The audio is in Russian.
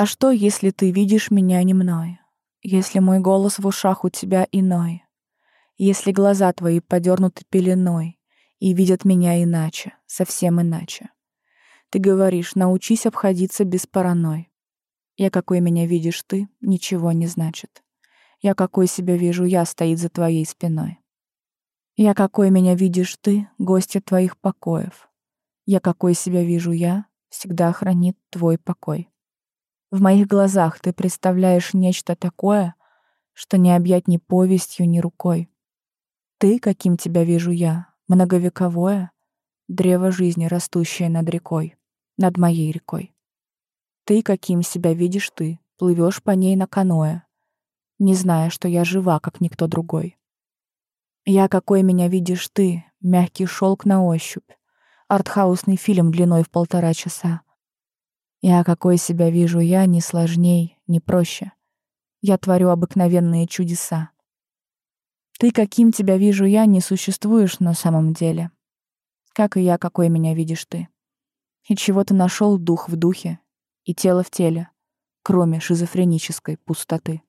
А что, если ты видишь меня не мной? Если мой голос в ушах у тебя иной? Если глаза твои подернуты пеленой И видят меня иначе, совсем иначе? Ты говоришь, научись обходиться без паранойй. Я какой меня видишь ты, ничего не значит. Я какой себя вижу я, стоит за твоей спиной. Я какой меня видишь ты, гостья твоих покоев. Я какой себя вижу я, всегда хранит твой покой. В моих глазах ты представляешь нечто такое, что не объять ни повестью, ни рукой. Ты, каким тебя вижу я, многовековое, древо жизни, растущее над рекой, над моей рекой. Ты, каким себя видишь ты, плывешь по ней на каноэ, не зная, что я жива, как никто другой. Я, какой меня видишь ты, мягкий шелк на ощупь, артхаусный фильм длиной в полтора часа, я какой себя вижу я, не сложней, не проще. Я творю обыкновенные чудеса. Ты, каким тебя вижу я, не существуешь на самом деле. Как и я, какой меня видишь ты. И чего ты нашел дух в духе и тело в теле, кроме шизофренической пустоты.